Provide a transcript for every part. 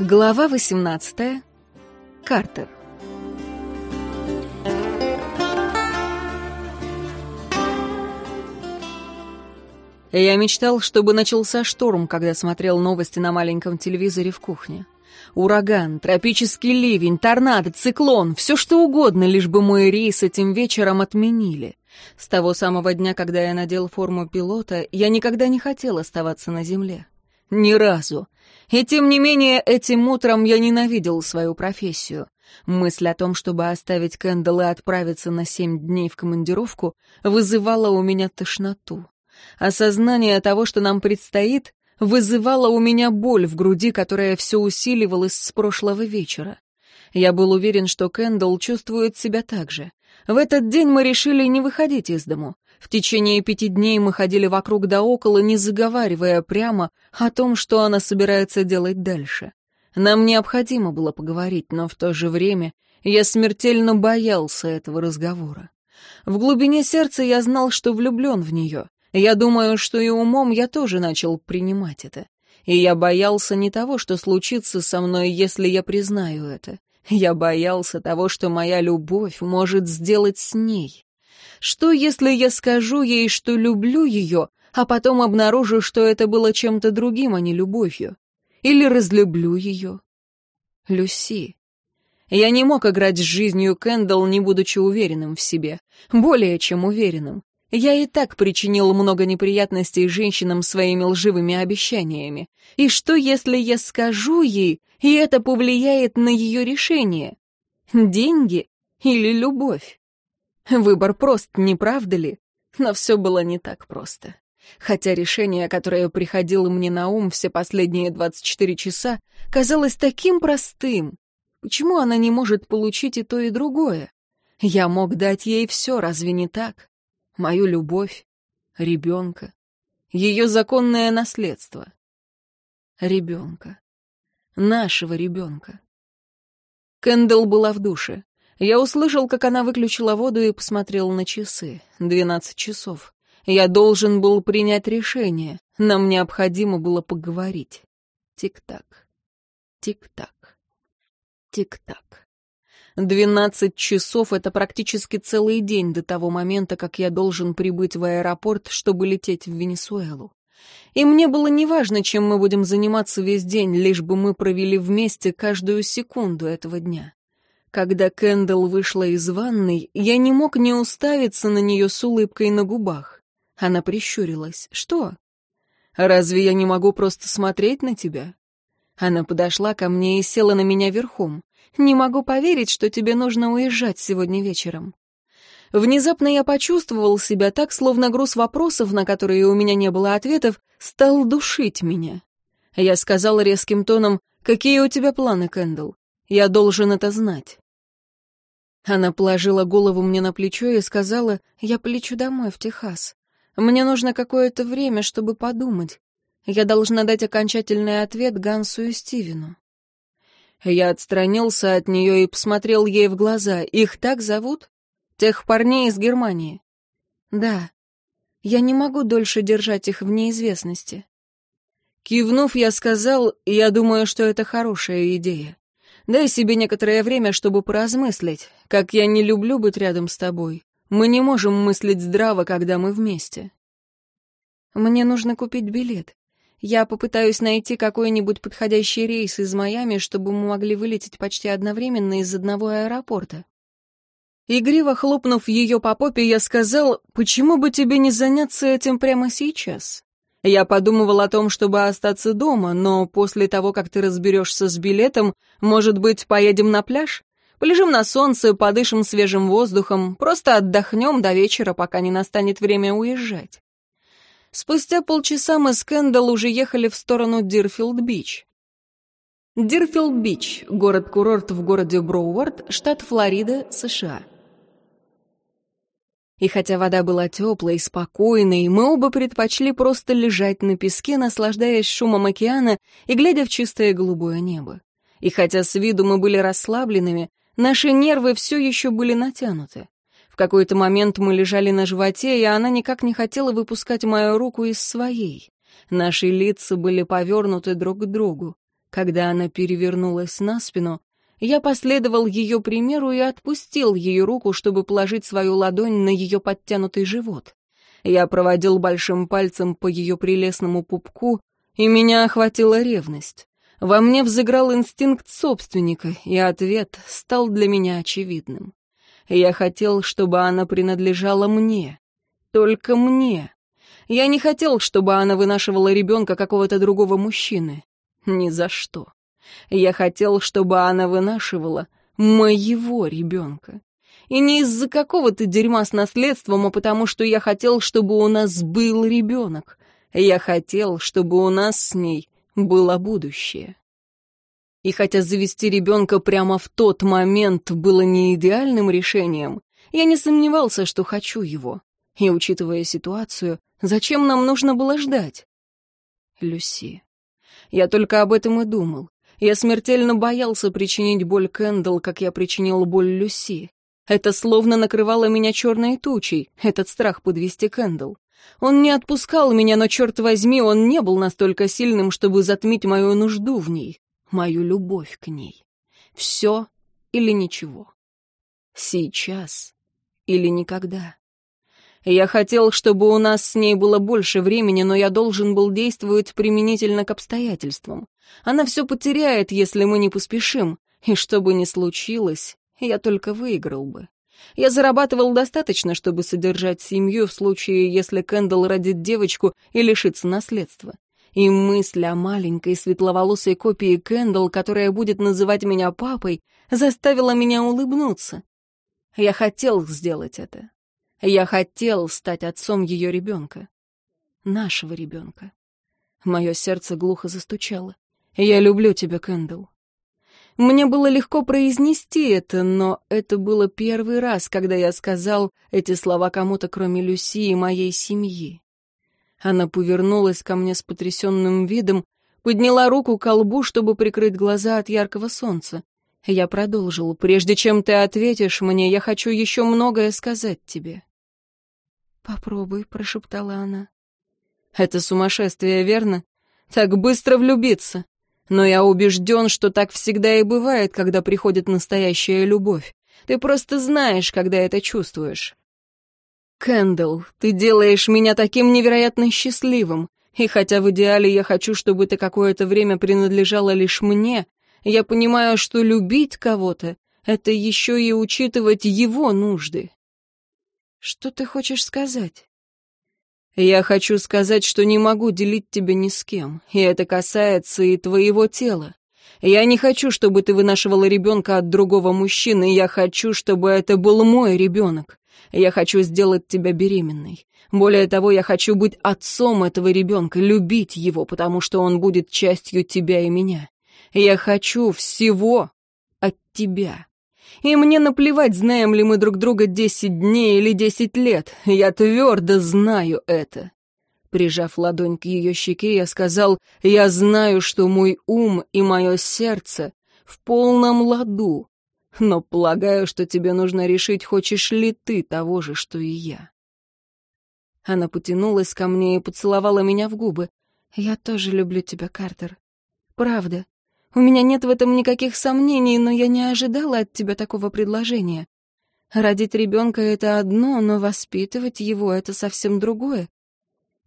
Глава 18. Картер. Я мечтал, чтобы начался шторм, когда смотрел новости на маленьком телевизоре в кухне. Ураган, тропический ливень, торнадо, циклон, все что угодно, лишь бы мой рейс этим вечером отменили. С того самого дня, когда я надел форму пилота, я никогда не хотел оставаться на земле. Ни разу. И тем не менее, этим утром я ненавидел свою профессию. Мысль о том, чтобы оставить Кэндалл и отправиться на семь дней в командировку, вызывала у меня тошноту. Осознание того, что нам предстоит, вызывало у меня боль в груди, которая все усиливалась с прошлого вечера. Я был уверен, что Кэндалл чувствует себя так же. В этот день мы решили не выходить из дому. В течение пяти дней мы ходили вокруг да около, не заговаривая прямо о том, что она собирается делать дальше. Нам необходимо было поговорить, но в то же время я смертельно боялся этого разговора. В глубине сердца я знал, что влюблен в нее. Я думаю, что и умом я тоже начал принимать это. И я боялся не того, что случится со мной, если я признаю это. Я боялся того, что моя любовь может сделать с ней. Что, если я скажу ей, что люблю ее, а потом обнаружу, что это было чем-то другим, а не любовью? Или разлюблю ее? Люси. Я не мог играть с жизнью Кэндалл, не будучи уверенным в себе. Более чем уверенным. Я и так причинил много неприятностей женщинам своими лживыми обещаниями. И что, если я скажу ей, и это повлияет на ее решение? Деньги или любовь? Выбор прост, не правда ли? Но все было не так просто. Хотя решение, которое приходило мне на ум все последние 24 часа, казалось таким простым. Почему она не может получить и то, и другое? Я мог дать ей все, разве не так? Мою любовь, ребенка, ее законное наследство. Ребенка. Нашего ребенка. Кэндалл была в душе. Я услышал, как она выключила воду и посмотрел на часы. Двенадцать часов. Я должен был принять решение. Нам необходимо было поговорить. Тик-так. Тик-так. Тик-так. Двенадцать часов — это практически целый день до того момента, как я должен прибыть в аэропорт, чтобы лететь в Венесуэлу. И мне было неважно, чем мы будем заниматься весь день, лишь бы мы провели вместе каждую секунду этого дня. Когда Кэндалл вышла из ванной, я не мог не уставиться на нее с улыбкой на губах. Она прищурилась. «Что? Разве я не могу просто смотреть на тебя?» Она подошла ко мне и села на меня верхом. «Не могу поверить, что тебе нужно уезжать сегодня вечером». Внезапно я почувствовал себя так, словно груз вопросов, на которые у меня не было ответов, стал душить меня. Я сказал резким тоном, «Какие у тебя планы, Кэндалл? Я должен это знать». Она положила голову мне на плечо и сказала, «Я полечу домой, в Техас. Мне нужно какое-то время, чтобы подумать. Я должна дать окончательный ответ Гансу и Стивену». Я отстранился от нее и посмотрел ей в глаза. «Их так зовут? Тех парней из Германии?» «Да. Я не могу дольше держать их в неизвестности». Кивнув, я сказал, «Я думаю, что это хорошая идея. Дай себе некоторое время, чтобы поразмыслить. Как я не люблю быть рядом с тобой. Мы не можем мыслить здраво, когда мы вместе. Мне нужно купить билет. Я попытаюсь найти какой-нибудь подходящий рейс из Майами, чтобы мы могли вылететь почти одновременно из одного аэропорта. Игриво хлопнув ее по попе, я сказал, почему бы тебе не заняться этим прямо сейчас? Я подумывал о том, чтобы остаться дома, но после того, как ты разберешься с билетом, может быть, поедем на пляж? Полежим на солнце, подышим свежим воздухом, просто отдохнем до вечера, пока не настанет время уезжать. Спустя полчаса мы с Кэндалл уже ехали в сторону Дирфилд-Бич. Дирфилд-Бич — город-курорт в городе Броуард, штат Флорида, США. И хотя вода была теплой, спокойной, мы оба предпочли просто лежать на песке, наслаждаясь шумом океана и глядя в чистое голубое небо. И хотя с виду мы были расслабленными, наши нервы все еще были натянуты. Какой-то момент мы лежали на животе, и она никак не хотела выпускать мою руку из своей. Наши лица были повернуты друг к другу. Когда она перевернулась на спину, я последовал ее примеру и отпустил ее руку, чтобы положить свою ладонь на ее подтянутый живот. Я проводил большим пальцем по ее прелестному пупку, и меня охватила ревность. Во мне взыграл инстинкт собственника, и ответ стал для меня очевидным. Я хотел, чтобы она принадлежала мне. Только мне. Я не хотел, чтобы она вынашивала ребенка какого-то другого мужчины. Ни за что. Я хотел, чтобы она вынашивала моего ребенка. И не из-за какого-то дерьма с наследством, а потому что я хотел, чтобы у нас был ребенок. Я хотел, чтобы у нас с ней было будущее. И хотя завести ребенка прямо в тот момент было не идеальным решением, я не сомневался, что хочу его. И, учитывая ситуацию, зачем нам нужно было ждать? Люси. Я только об этом и думал. Я смертельно боялся причинить боль Кэндалл, как я причинил боль Люси. Это словно накрывало меня черной тучей, этот страх подвести Кэндалл. Он не отпускал меня, но, черт возьми, он не был настолько сильным, чтобы затмить мою нужду в ней, мою любовь к ней. Все или ничего. Сейчас или никогда. Я хотел, чтобы у нас с ней было больше времени, но я должен был действовать применительно к обстоятельствам. Она все потеряет, если мы не поспешим, и что бы ни случилось, я только выиграл бы. Я зарабатывал достаточно, чтобы содержать семью в случае, если Кэндалл родит девочку и лишится наследства. И мысль о маленькой светловолосой копии Кэндалл, которая будет называть меня папой, заставила меня улыбнуться. Я хотел сделать это. Я хотел стать отцом ее ребенка. Нашего ребенка. Мое сердце глухо застучало. «Я люблю тебя, Кэндалл». Мне было легко произнести это, но это было первый раз, когда я сказал эти слова кому-то, кроме Люси и моей семьи. Она повернулась ко мне с потрясенным видом, подняла руку к лбу, чтобы прикрыть глаза от яркого солнца. Я продолжил. «Прежде чем ты ответишь мне, я хочу еще многое сказать тебе». «Попробуй», — прошептала она. «Это сумасшествие, верно? Так быстро влюбиться. Но я убежден, что так всегда и бывает, когда приходит настоящая любовь. Ты просто знаешь, когда это чувствуешь». «Кэндалл, ты делаешь меня таким невероятно счастливым, и хотя в идеале я хочу, чтобы ты какое-то время принадлежала лишь мне, я понимаю, что любить кого-то — это еще и учитывать его нужды. Что ты хочешь сказать? Я хочу сказать, что не могу делить тебя ни с кем, и это касается и твоего тела. Я не хочу, чтобы ты вынашивала ребенка от другого мужчины, я хочу, чтобы это был мой ребенок. Я хочу сделать тебя беременной. Более того, я хочу быть отцом этого ребенка, любить его, потому что он будет частью тебя и меня. Я хочу всего от тебя. И мне наплевать, знаем ли мы друг друга десять дней или десять лет. Я твердо знаю это. Прижав ладонь к ее щеке, я сказал, «Я знаю, что мой ум и мое сердце в полном ладу, но полагаю, что тебе нужно решить, хочешь ли ты того же, что и я». Она потянулась ко мне и поцеловала меня в губы. «Я тоже люблю тебя, Картер. Правда. У меня нет в этом никаких сомнений, но я не ожидала от тебя такого предложения. Родить ребенка — это одно, но воспитывать его — это совсем другое.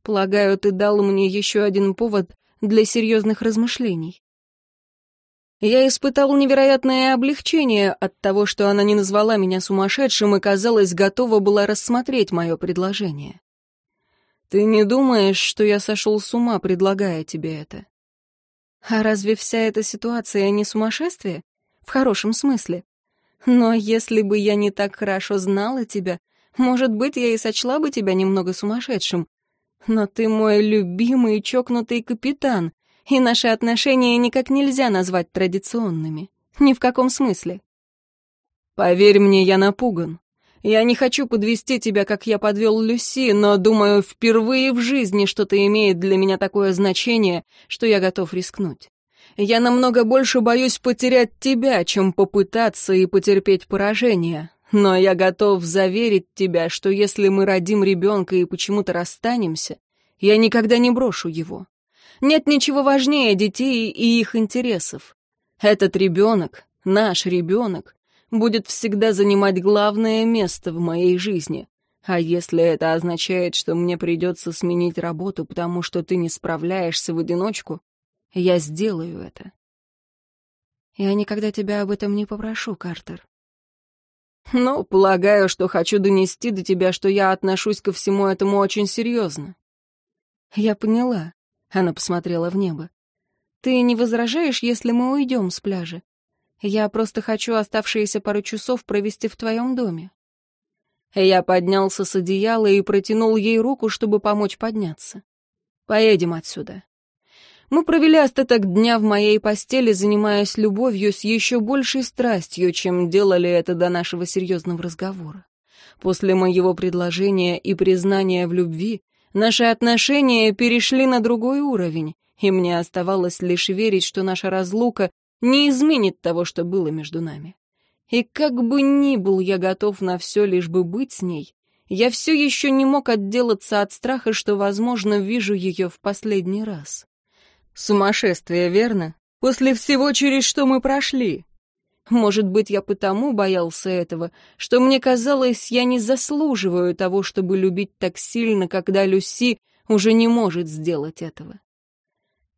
Полагаю, ты дал мне еще один повод для серьезных размышлений. Я испытал невероятное облегчение от того, что она не назвала меня сумасшедшим и, казалось, готова была рассмотреть мое предложение. Ты не думаешь, что я сошел с ума, предлагая тебе это? А разве вся эта ситуация не сумасшествие? В хорошем смысле. Но если бы я не так хорошо знала тебя, может быть, я и сочла бы тебя немного сумасшедшим. Но ты мой любимый чокнутый капитан, и наши отношения никак нельзя назвать традиционными. Ни в каком смысле. Поверь мне, я напуган. Я не хочу подвести тебя, как я подвел Люси, но, думаю, впервые в жизни что-то имеет для меня такое значение, что я готов рискнуть. Я намного больше боюсь потерять тебя, чем попытаться и потерпеть поражение. Но я готов заверить тебя, что если мы родим ребенка и почему-то расстанемся, я никогда не брошу его. Нет ничего важнее детей и их интересов. Этот ребенок, наш ребенок, будет всегда занимать главное место в моей жизни. А если это означает, что мне придется сменить работу, потому что ты не справляешься в одиночку, я сделаю это. Я никогда тебя об этом не попрошу, Картер. Ну, полагаю, что хочу донести до тебя, что я отношусь ко всему этому очень серьезно. Я поняла. Она посмотрела в небо. Ты не возражаешь, если мы уйдем с пляжа? Я просто хочу оставшиеся пару часов провести в твоем доме. Я поднялся с одеяла и протянул ей руку, чтобы помочь подняться. «Поедем отсюда». Мы провели остаток дня в моей постели, занимаясь любовью с еще большей страстью, чем делали это до нашего серьезного разговора. После моего предложения и признания в любви наши отношения перешли на другой уровень, и мне оставалось лишь верить, что наша разлука не изменит того, что было между нами. И как бы ни был я готов на все, лишь бы быть с ней, я все еще не мог отделаться от страха, что, возможно, вижу ее в последний раз. Сумасшествие, верно? После всего, через что мы прошли. Может быть, я потому боялся этого, что мне казалось, я не заслуживаю того, чтобы любить так сильно, когда Люси уже не может сделать этого.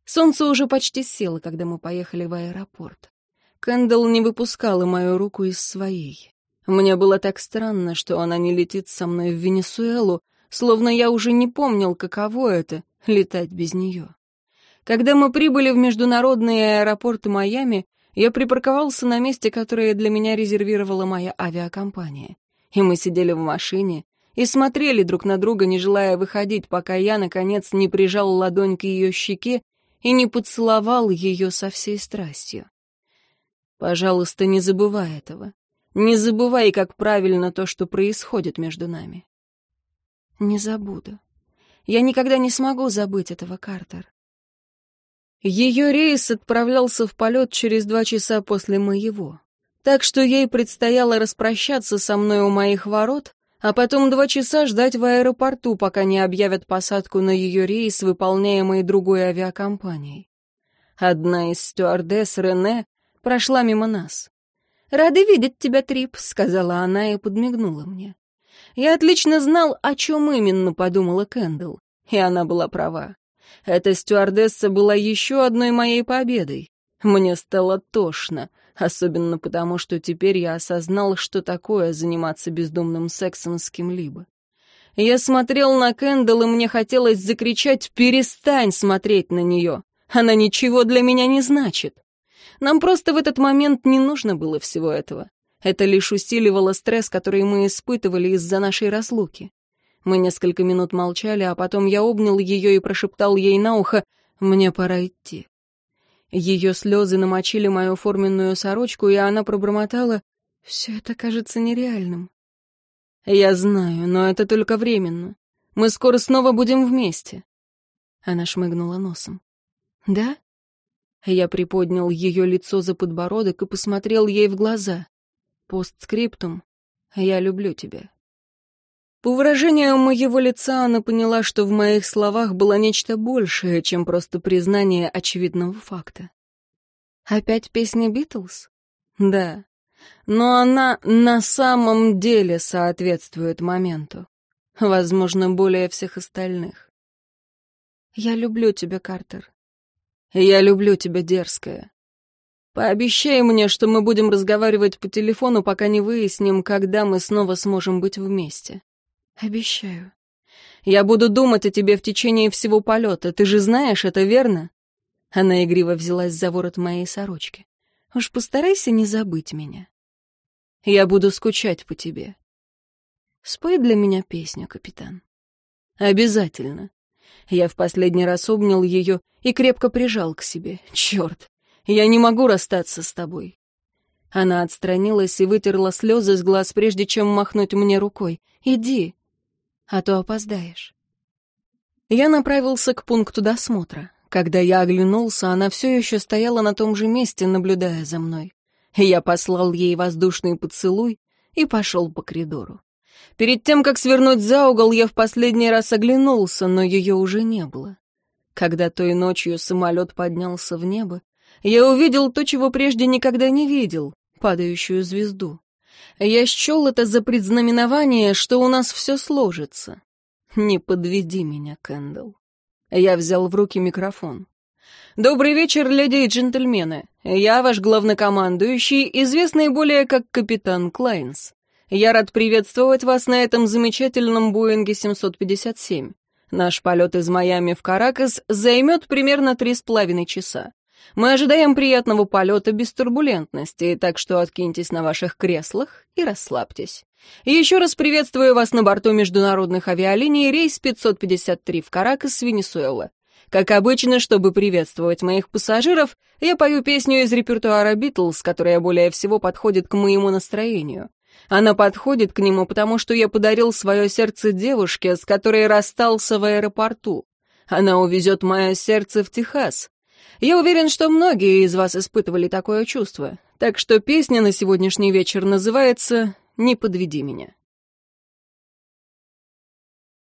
Солнце уже почти село, когда мы поехали в аэропорт. Кэндалл не выпускала мою руку из своей. Мне было так странно, что она не летит со мной в Венесуэлу, словно я уже не помнил, каково это — летать без нее. Когда мы прибыли в международный аэропорт Майами, я припарковался на месте, которое для меня резервировала моя авиакомпания. И мы сидели в машине и смотрели друг на друга, не желая выходить, пока я, наконец, не прижал ладонь к ее щеке и не поцеловал ее со всей страстью. Пожалуйста, не забывай этого. Не забывай, как правильно то, что происходит между нами. Не забуду. Я никогда не смогу забыть этого, Картер. Ее рейс отправлялся в полет через два часа после моего. Так что ей предстояло распрощаться со мной у моих ворот, а потом два часа ждать в аэропорту, пока не объявят посадку на ее рейс, выполняемый другой авиакомпанией. Одна из стюардесс, Рене, прошла мимо нас. «Рады видеть тебя, Трип», — сказала она и подмигнула мне. Я отлично знал, о чем именно подумала Кэндалл, и она была права. Эта стюардесса была еще одной моей победой. Мне стало тошно, особенно потому, что теперь я осознал, что такое заниматься бездумным сексом с кем-либо. Я смотрел на Кэндалл, и мне хотелось закричать «Перестань смотреть на нее! Она ничего для меня не значит!» Нам просто в этот момент не нужно было всего этого. Это лишь усиливало стресс, который мы испытывали из-за нашей разлуки. Мы несколько минут молчали, а потом я обнял ее и прошептал ей на ухо «Мне пора идти». Ее слезы намочили мою форменную сорочку, и она пробормотала «Все это кажется нереальным». «Я знаю, но это только временно. Мы скоро снова будем вместе». Она шмыгнула носом. «Да?» Я приподнял ее лицо за подбородок и посмотрел ей в глаза. Постскриптум. «Я люблю тебя». По выражению моего лица она поняла, что в моих словах было нечто большее, чем просто признание очевидного факта. «Опять песня Битлз?» «Да. Но она на самом деле соответствует моменту. Возможно, более всех остальных. «Я люблю тебя, Картер. Я люблю тебя, дерзкая. Пообещай мне, что мы будем разговаривать по телефону, пока не выясним, когда мы снова сможем быть вместе. Обещаю. Я буду думать о тебе в течение всего полета. Ты же знаешь, это верно? Она игриво взялась за ворот моей сорочки. Уж постарайся не забыть меня. Я буду скучать по тебе. Спой для меня песню, капитан. Обязательно. Я в последний раз обнял ее и крепко прижал к себе. Черт, я не могу расстаться с тобой. Она отстранилась и вытерла слезы с глаз, прежде чем махнуть мне рукой. «Иди, а то опоздаешь». Я направился к пункту досмотра. Когда я оглянулся, она все еще стояла на том же месте, наблюдая за мной. Я послал ей воздушный поцелуй и пошел по коридору. Перед тем, как свернуть за угол, я в последний раз оглянулся, но ее уже не было. Когда той ночью самолет поднялся в небо, я увидел то, чего прежде никогда не видел — падающую звезду. Я счел это за предзнаменование, что у нас все сложится. Не подведи меня, Кэндалл. Я взял в руки микрофон. «Добрый вечер, леди и джентльмены. Я ваш главнокомандующий, известный более как капитан Клайнс. Я рад приветствовать вас на этом замечательном Боинге 757. Наш полет из Майами в Каракас займет примерно три с половиной часа. Мы ожидаем приятного полета без турбулентности, так что откиньтесь на ваших креслах и расслабьтесь. еще раз приветствую вас на борту международных авиалиний рейс 553 в Каракас, Венесуэла. Как обычно, чтобы приветствовать моих пассажиров, я пою песню из репертуара «Битлз», которая более всего подходит к моему настроению. Она подходит к нему, потому что я подарил свое сердце девушке, с которой расстался в аэропорту. Она увезет мое сердце в Техас. Я уверен, что многие из вас испытывали такое чувство. Так что песня на сегодняшний вечер называется «Не подведи меня».